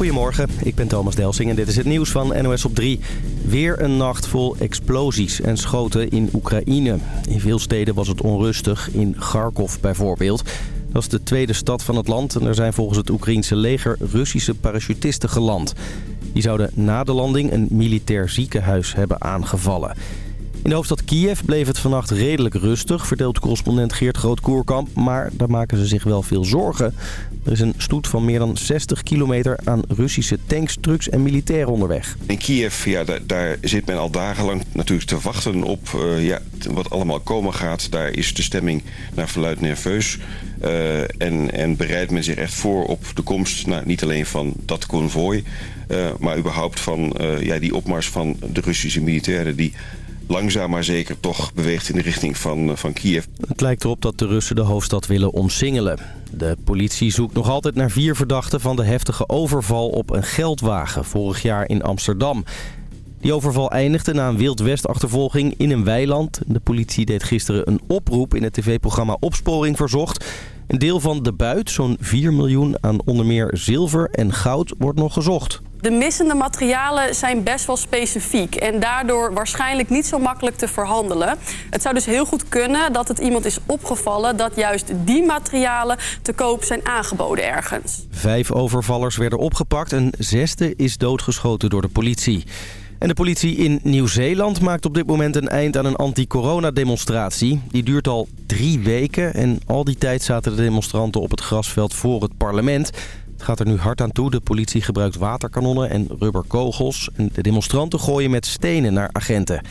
Goedemorgen, ik ben Thomas Delsing en dit is het nieuws van NOS op 3. Weer een nacht vol explosies en schoten in Oekraïne. In veel steden was het onrustig, in Kharkov bijvoorbeeld. Dat is de tweede stad van het land en er zijn volgens het Oekraïense leger Russische parachutisten geland. Die zouden na de landing een militair ziekenhuis hebben aangevallen. In de hoofdstad Kiev bleef het vannacht redelijk rustig, vertelt correspondent Geert Groot-Koerkamp. Maar daar maken ze zich wel veel zorgen. Er is een stoet van meer dan 60 kilometer aan Russische tanks, trucks en militairen onderweg. In Kiev, ja, daar, zit men al dagenlang natuurlijk te wachten op uh, ja, wat allemaal komen gaat. Daar is de stemming naar verluid nerveus. Uh, en, en bereidt men zich echt voor op de komst, nou, niet alleen van dat konvooi... Uh, maar überhaupt van ja, die opmars van de Russische militairen... die langzaam maar zeker toch beweegt in de richting van, van Kiev. Het lijkt erop dat de Russen de hoofdstad willen omsingelen. De politie zoekt nog altijd naar vier verdachten van de heftige overval op een geldwagen vorig jaar in Amsterdam. Die overval eindigde na een Wild West-achtervolging in een weiland. De politie deed gisteren een oproep in het tv-programma Opsporing Verzocht. Een deel van de buit, zo'n 4 miljoen aan onder meer zilver en goud, wordt nog gezocht. De missende materialen zijn best wel specifiek en daardoor waarschijnlijk niet zo makkelijk te verhandelen. Het zou dus heel goed kunnen dat het iemand is opgevallen dat juist die materialen te koop zijn aangeboden ergens. Vijf overvallers werden opgepakt, een zesde is doodgeschoten door de politie. En de politie in Nieuw-Zeeland maakt op dit moment een eind aan een anti-corona-demonstratie. Die duurt al drie weken en al die tijd zaten de demonstranten op het grasveld voor het parlement. Het gaat er nu hard aan toe. De politie gebruikt waterkanonnen en rubberkogels. En de demonstranten gooien met stenen naar agenten. En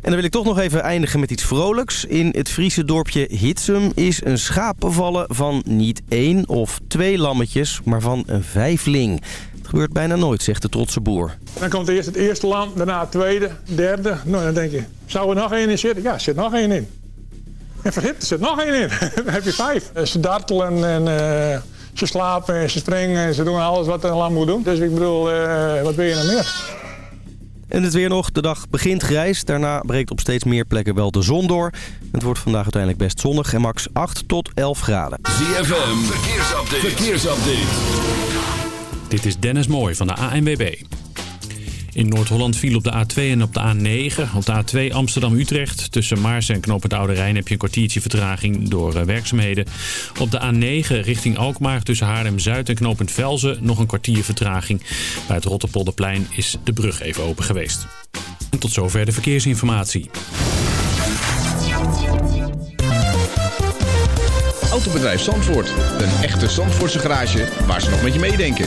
dan wil ik toch nog even eindigen met iets vrolijks. In het Friese dorpje Hitsum is een schaap bevallen van niet één of twee lammetjes, maar van een vijfling gebeurt bijna nooit, zegt de trotse boer. Dan komt eerst het eerste lam, daarna het tweede, derde. Nou, dan denk je, zou er nog één in zitten? Ja, er zit nog één in. En vergif, er zit nog één in. dan heb je vijf. Ze dartelen en uh, ze slapen en ze springen en ze doen alles wat een lam moet doen. Dus ik bedoel, uh, wat wil je nog meer? En het weer nog. De dag begint grijs. Daarna breekt op steeds meer plekken wel de zon door. Het wordt vandaag uiteindelijk best zonnig en max 8 tot 11 graden. ZFM, verkeersupdate. verkeersupdate. Dit is Dennis Mooij van de ANWB. In Noord-Holland viel op de A2 en op de A9. Op de A2 Amsterdam-Utrecht. Tussen Maars en Knoop Oude Rijn heb je een kwartiertje vertraging door eh, werkzaamheden. Op de A9 richting Alkmaar tussen Haarlem-Zuid en Knopend Velzen nog een kwartier vertraging. Bij het Rotterpolderplein is de brug even open geweest. En tot zover de verkeersinformatie. Autobedrijf Zandvoort. Een echte Zandvoortse garage waar ze nog met je meedenken.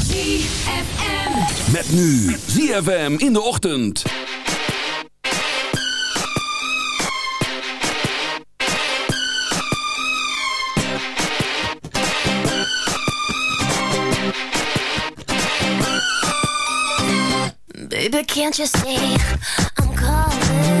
ZFM. Met nu ZFM in de ochtend. Baby, can't you see I'm calling?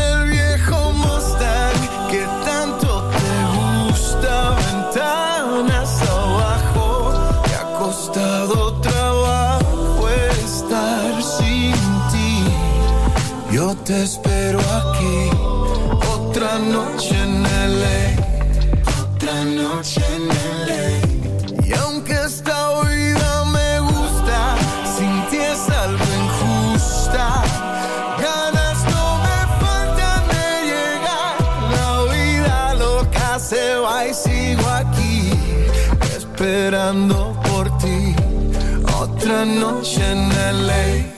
costado trabajo estar sin ti. Yo te espero aquí, otra noche en LA, otra noche en LA. Y aunque esta vida me gusta, sin ti es algo injusta. Ganas no me faltan de llegar, la vida loca se va y sigo aquí esperando noche en LA.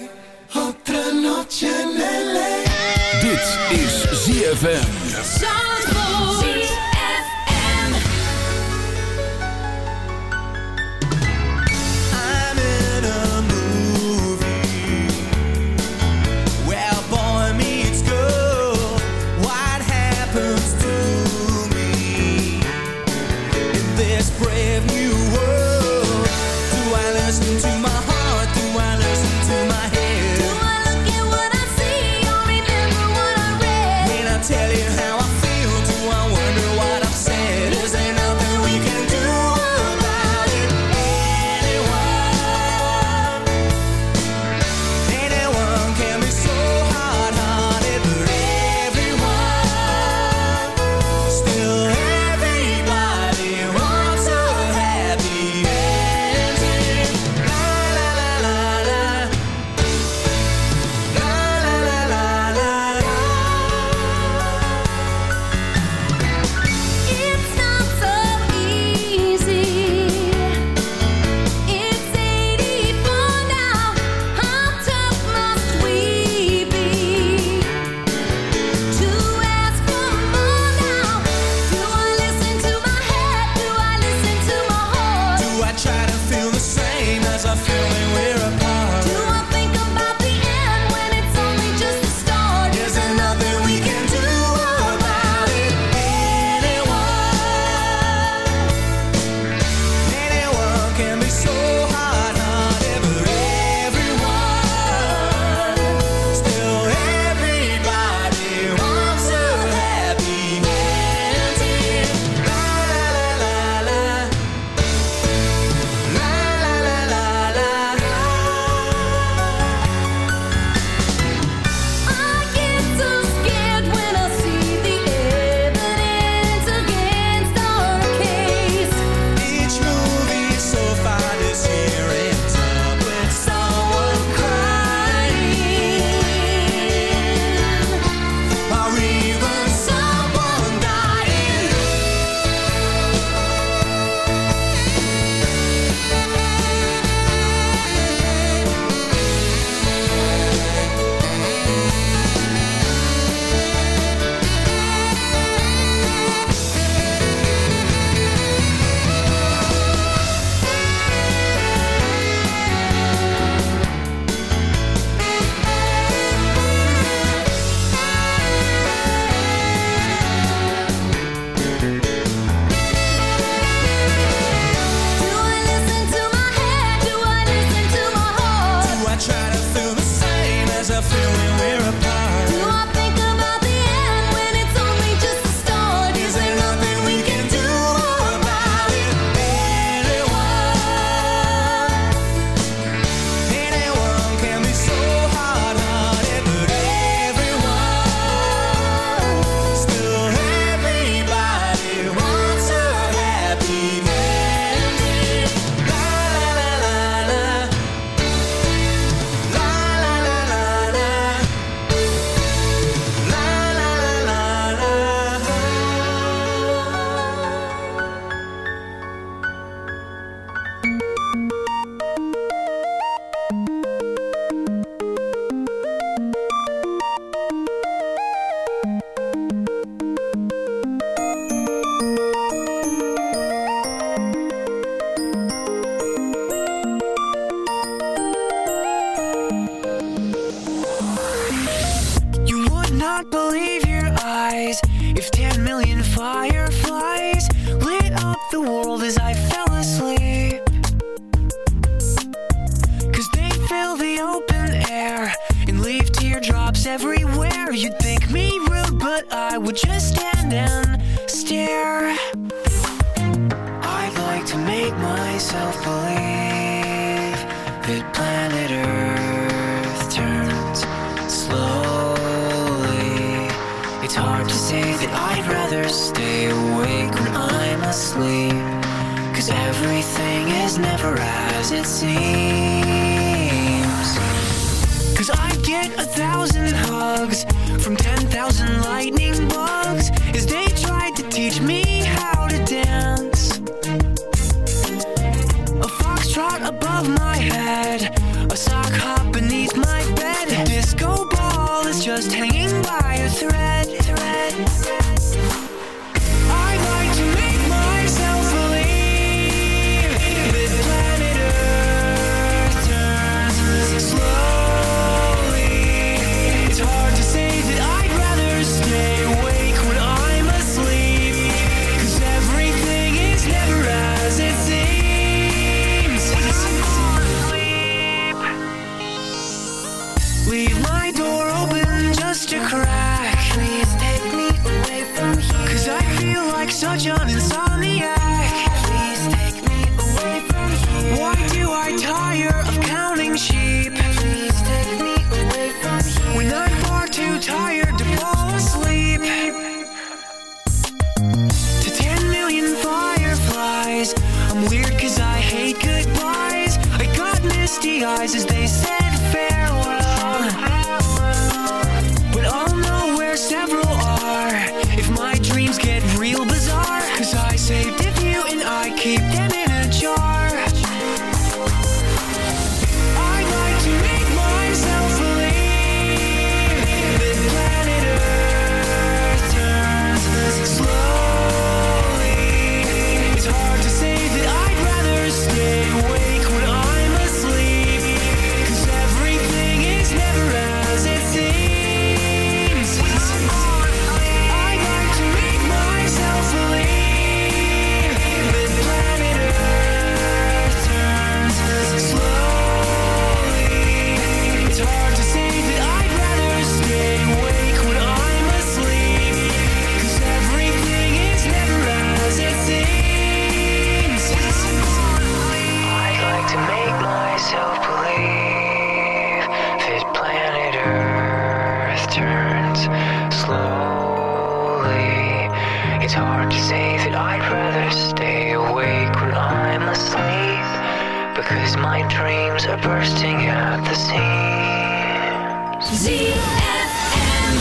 because my dreams are bursting at the seams. ZFM.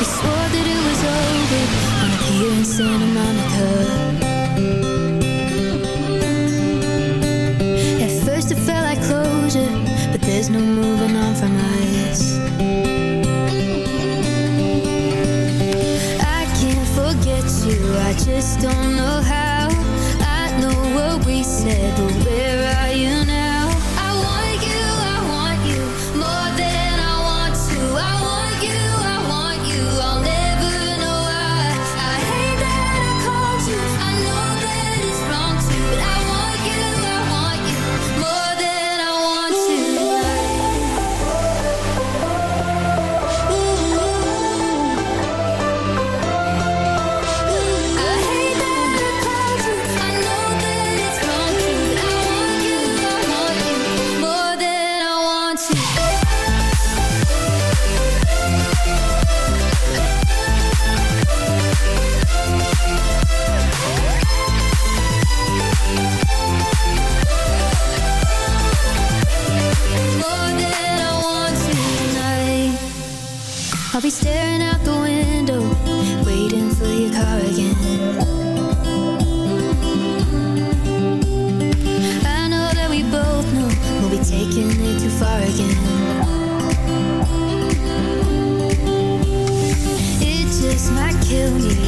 You swore that it was over when I was here in Santa Monica. At first it felt like closure, but there's no moving on from us. I can't forget you, I just don't know how. I know what we said, you need.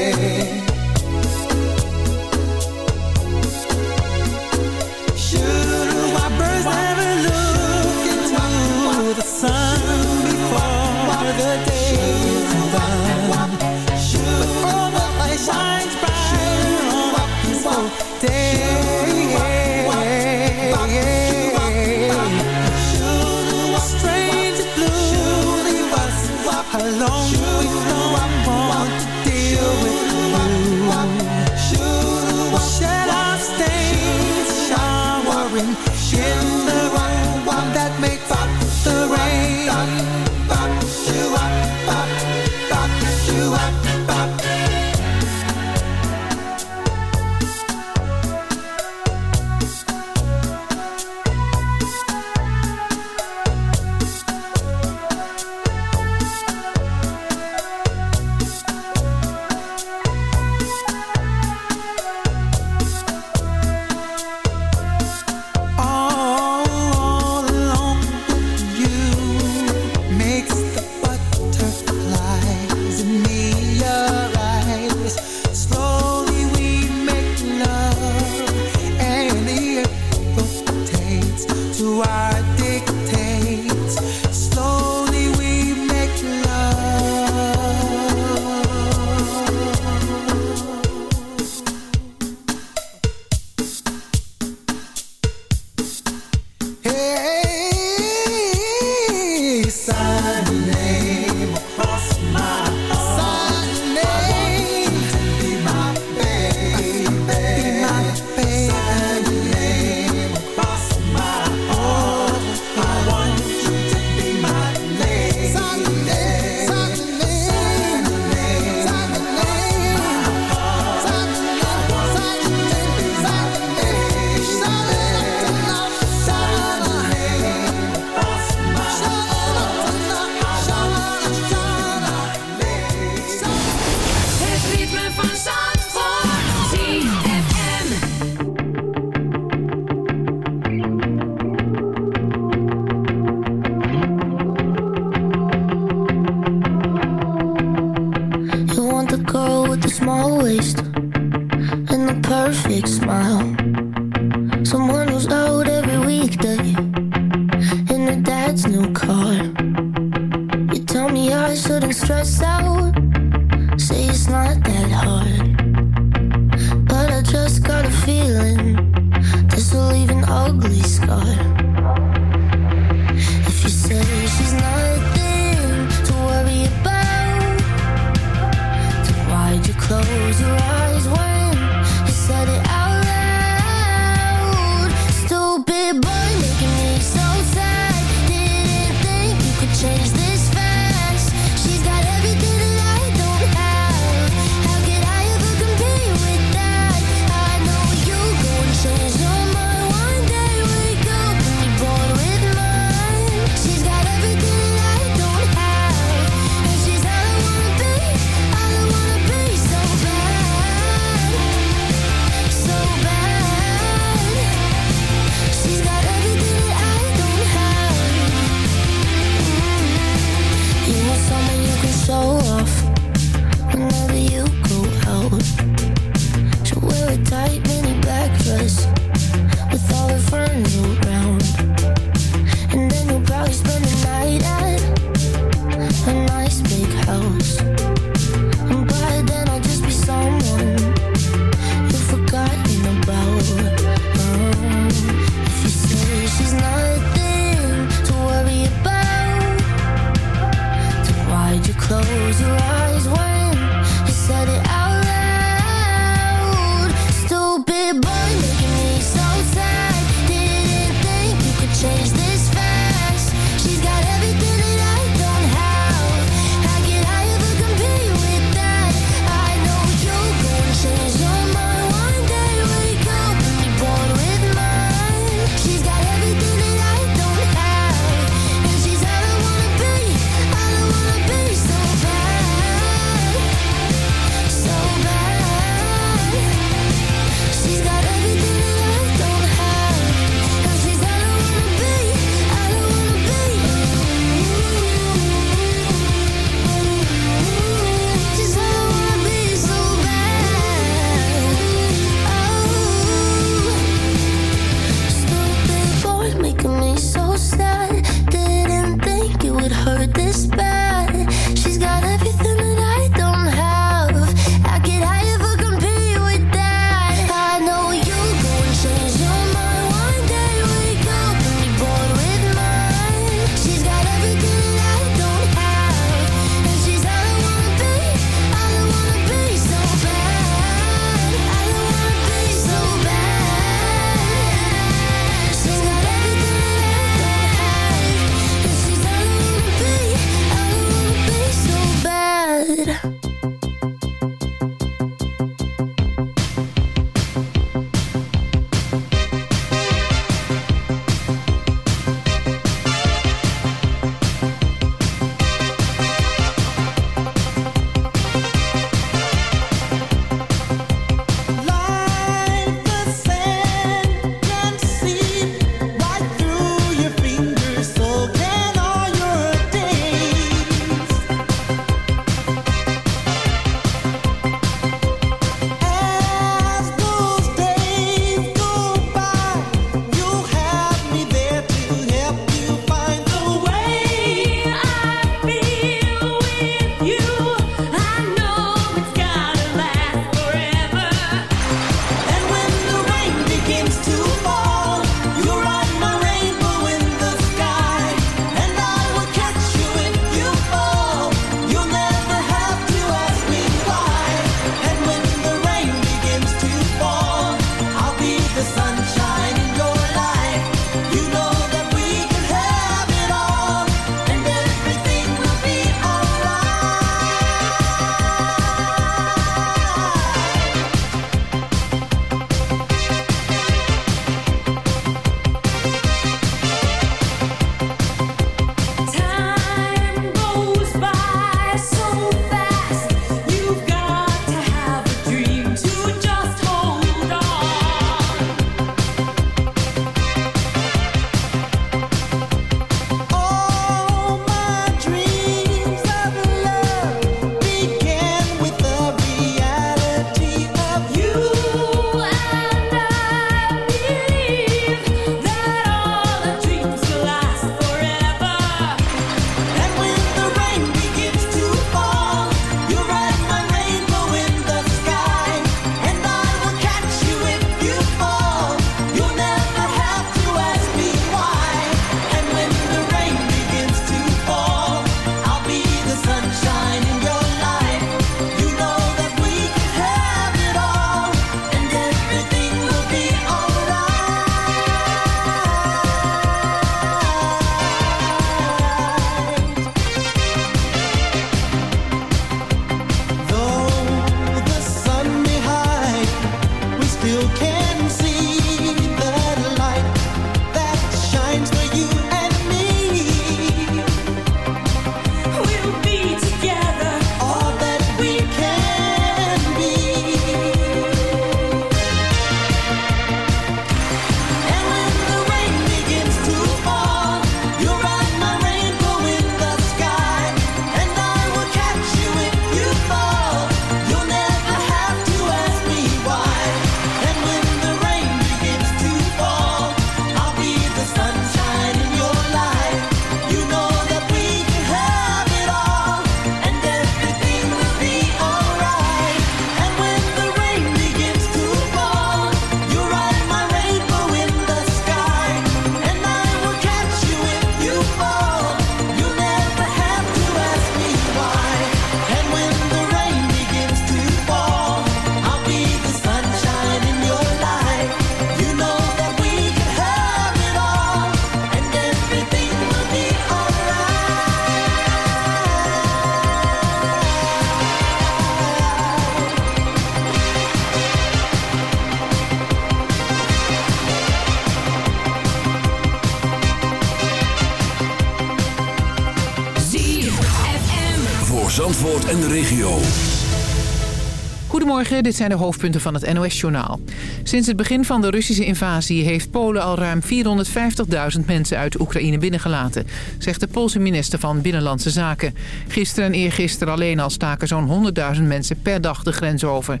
Dit zijn de hoofdpunten van het NOS-journaal. Sinds het begin van de Russische invasie heeft Polen al ruim 450.000 mensen uit Oekraïne binnengelaten, zegt de Poolse minister van Binnenlandse Zaken. Gisteren en eergisteren alleen al staken zo'n 100.000 mensen per dag de grens over.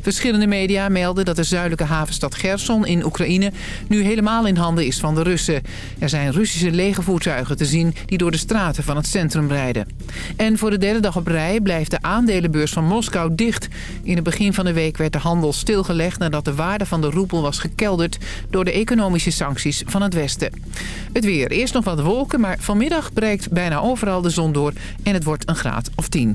Verschillende media melden dat de zuidelijke havenstad Gerson in Oekraïne nu helemaal in handen is van de Russen. Er zijn Russische legervoertuigen te zien die door de straten van het centrum rijden. En voor de derde dag op rij blijft de aandelenbeurs van Moskou dicht. In het begin van de week werd de handel stilgelegd nadat de waarde van de roepel was gekelderd door de economische sancties van het Westen. Het weer. Eerst nog wat wolken, maar vanmiddag breekt bijna overal de zon door en het wordt een graad of 10.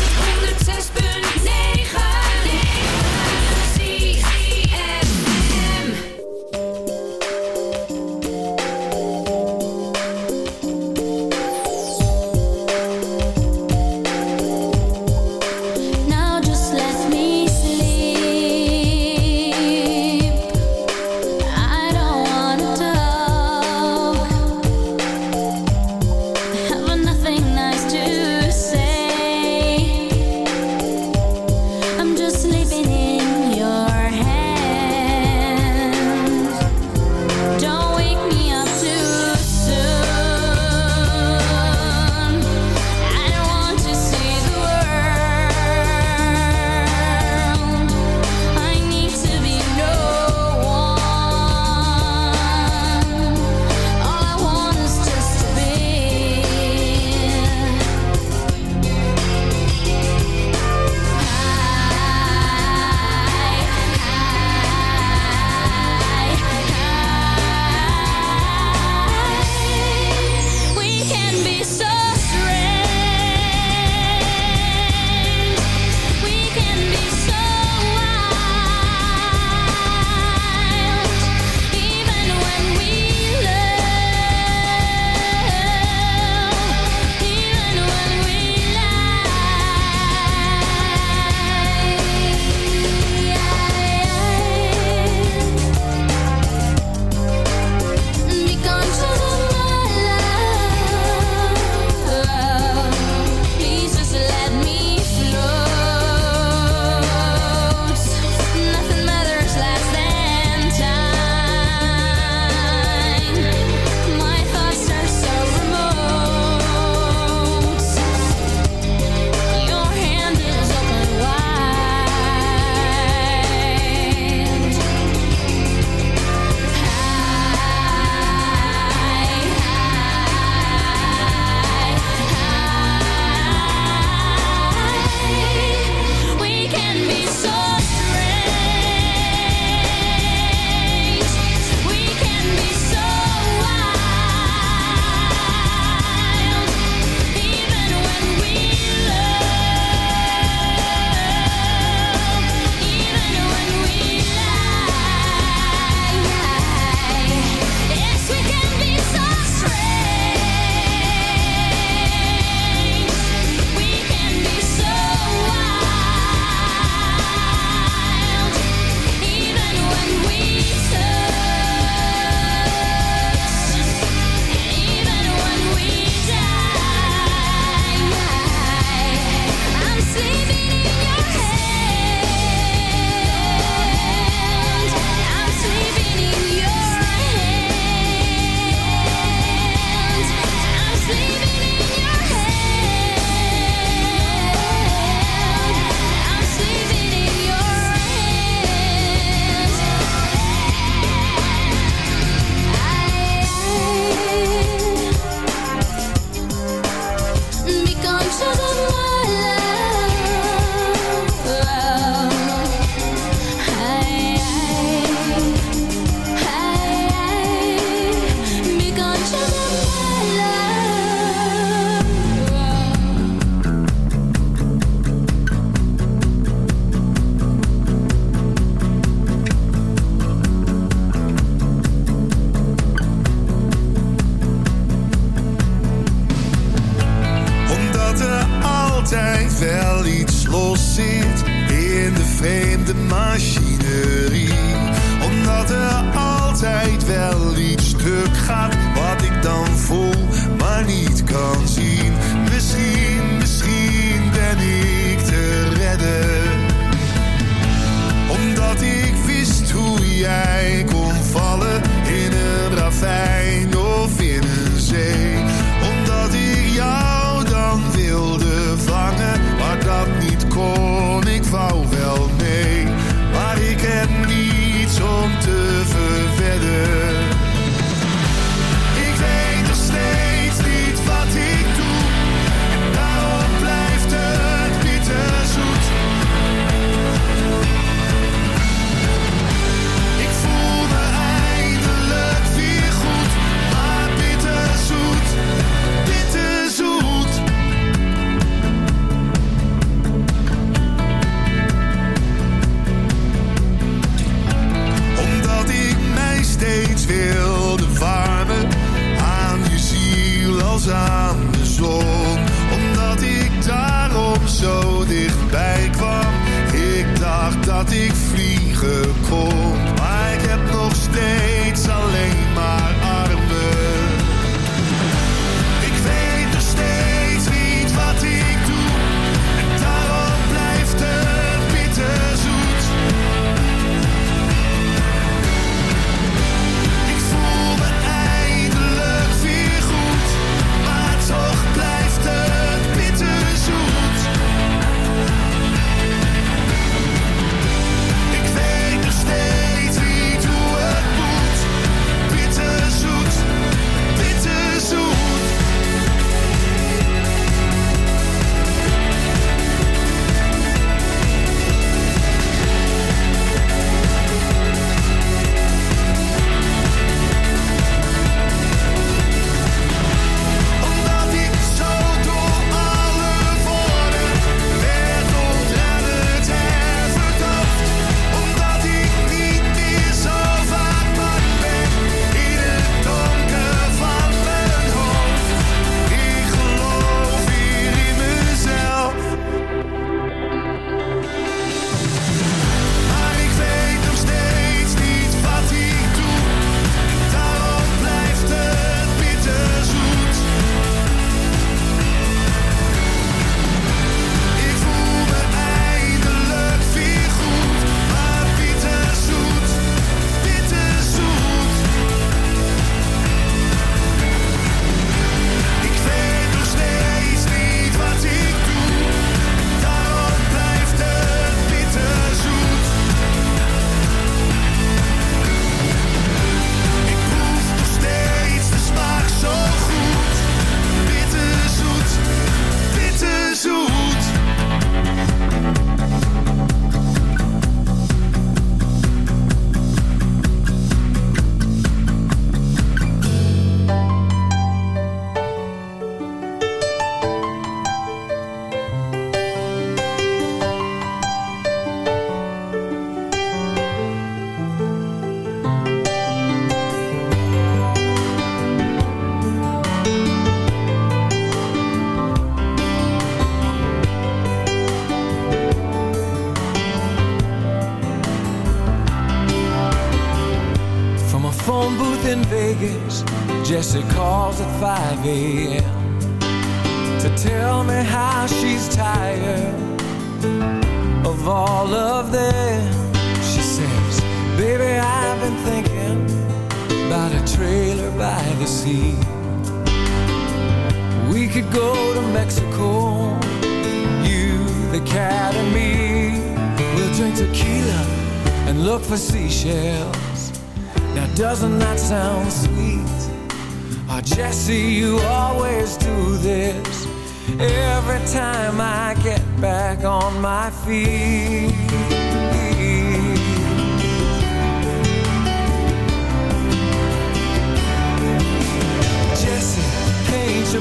Ivy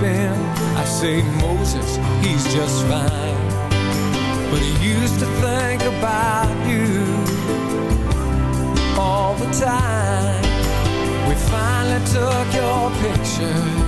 been. I say, Moses, he's just fine. But he used to think about you all the time. We finally took your pictures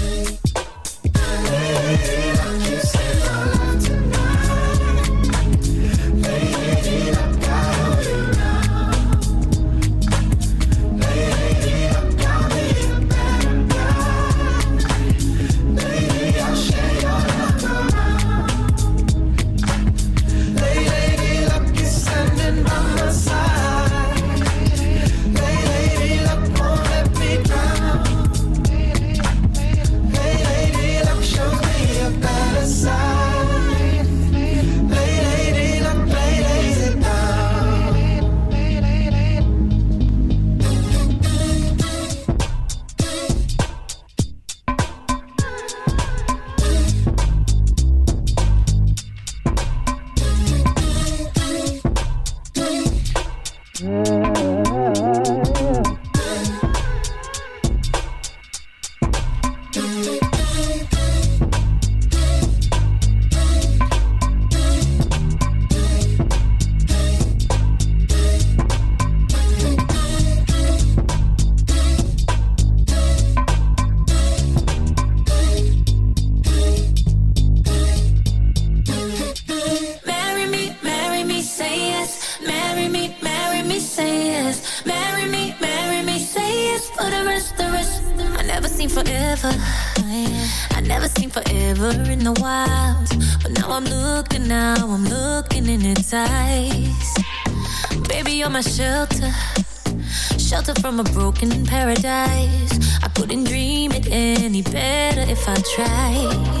from a broken paradise. I couldn't dream it any better if I tried.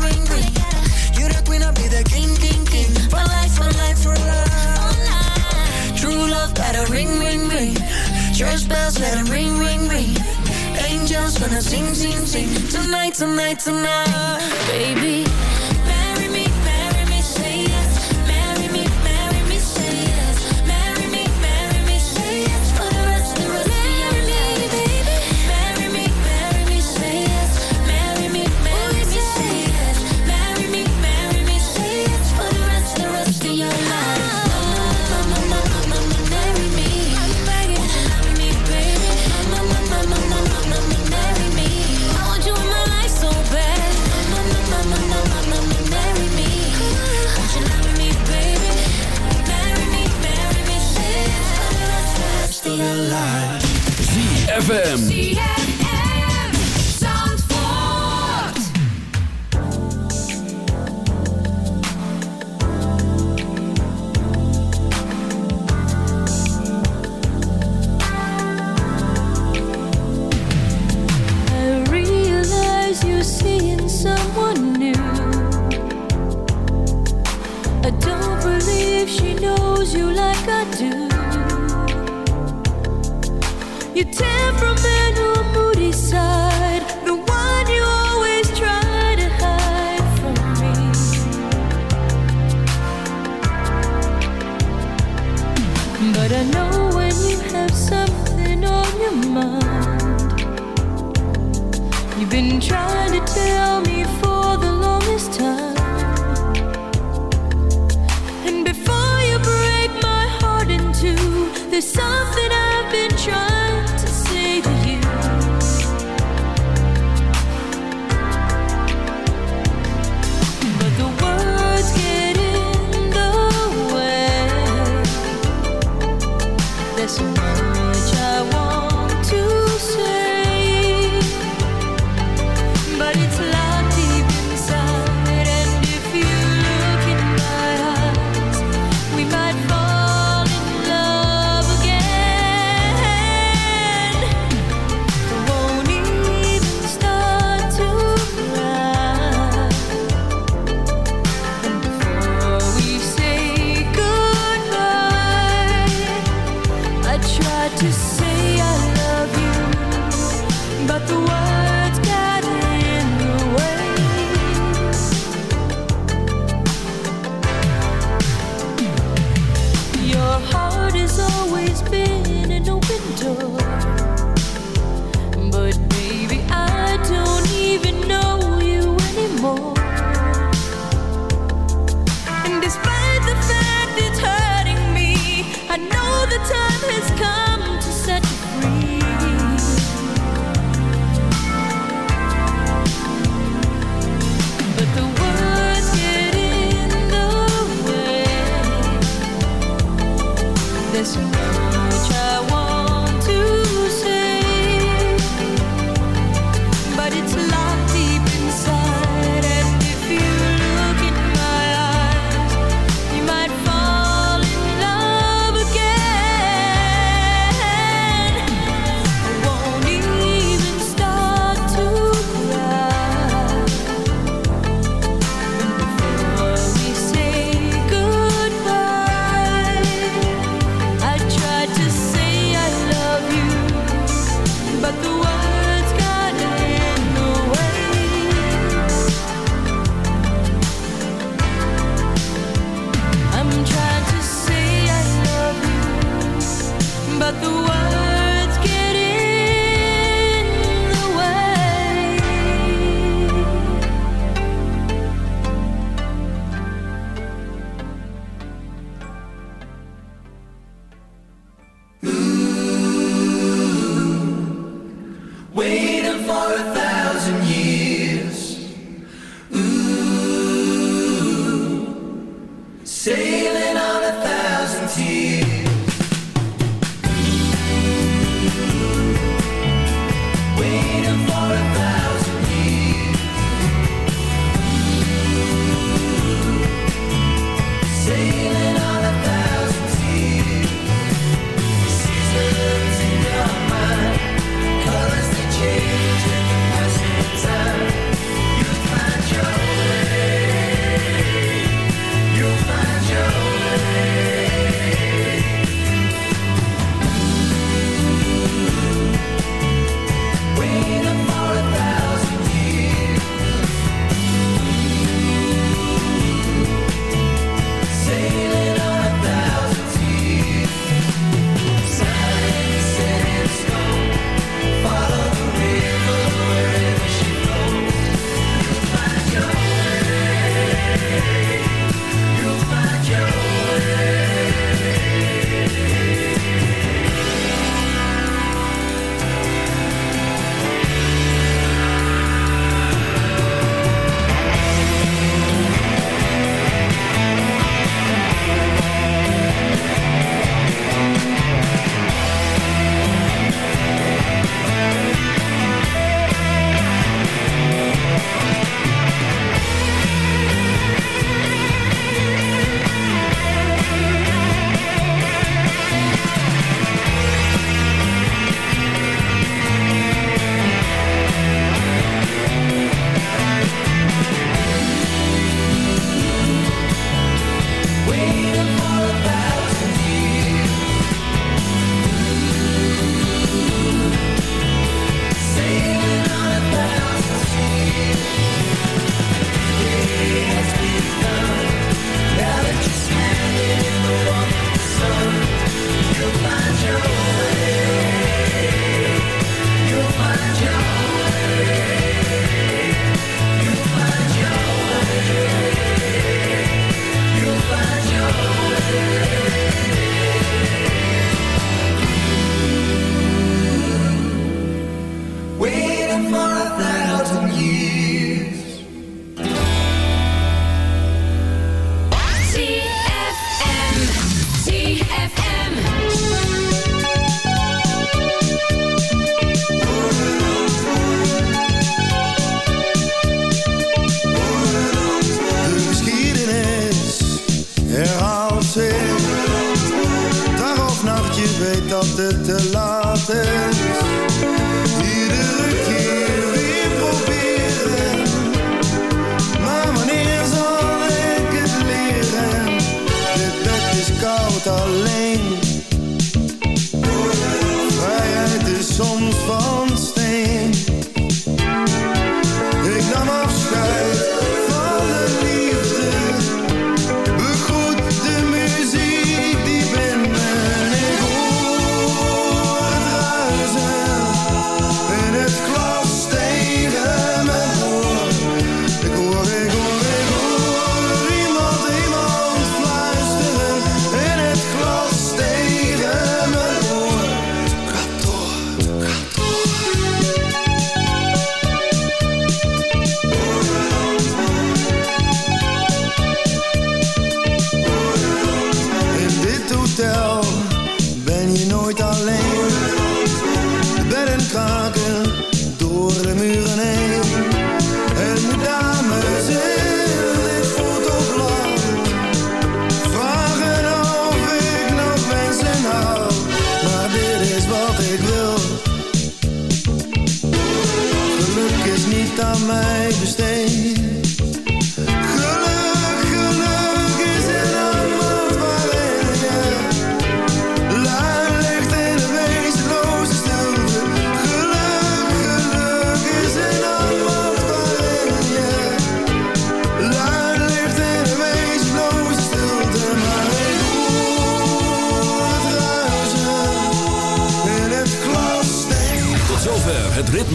wanna sing, sing, sing. Tonight, tonight, tonight. Baby ZFM.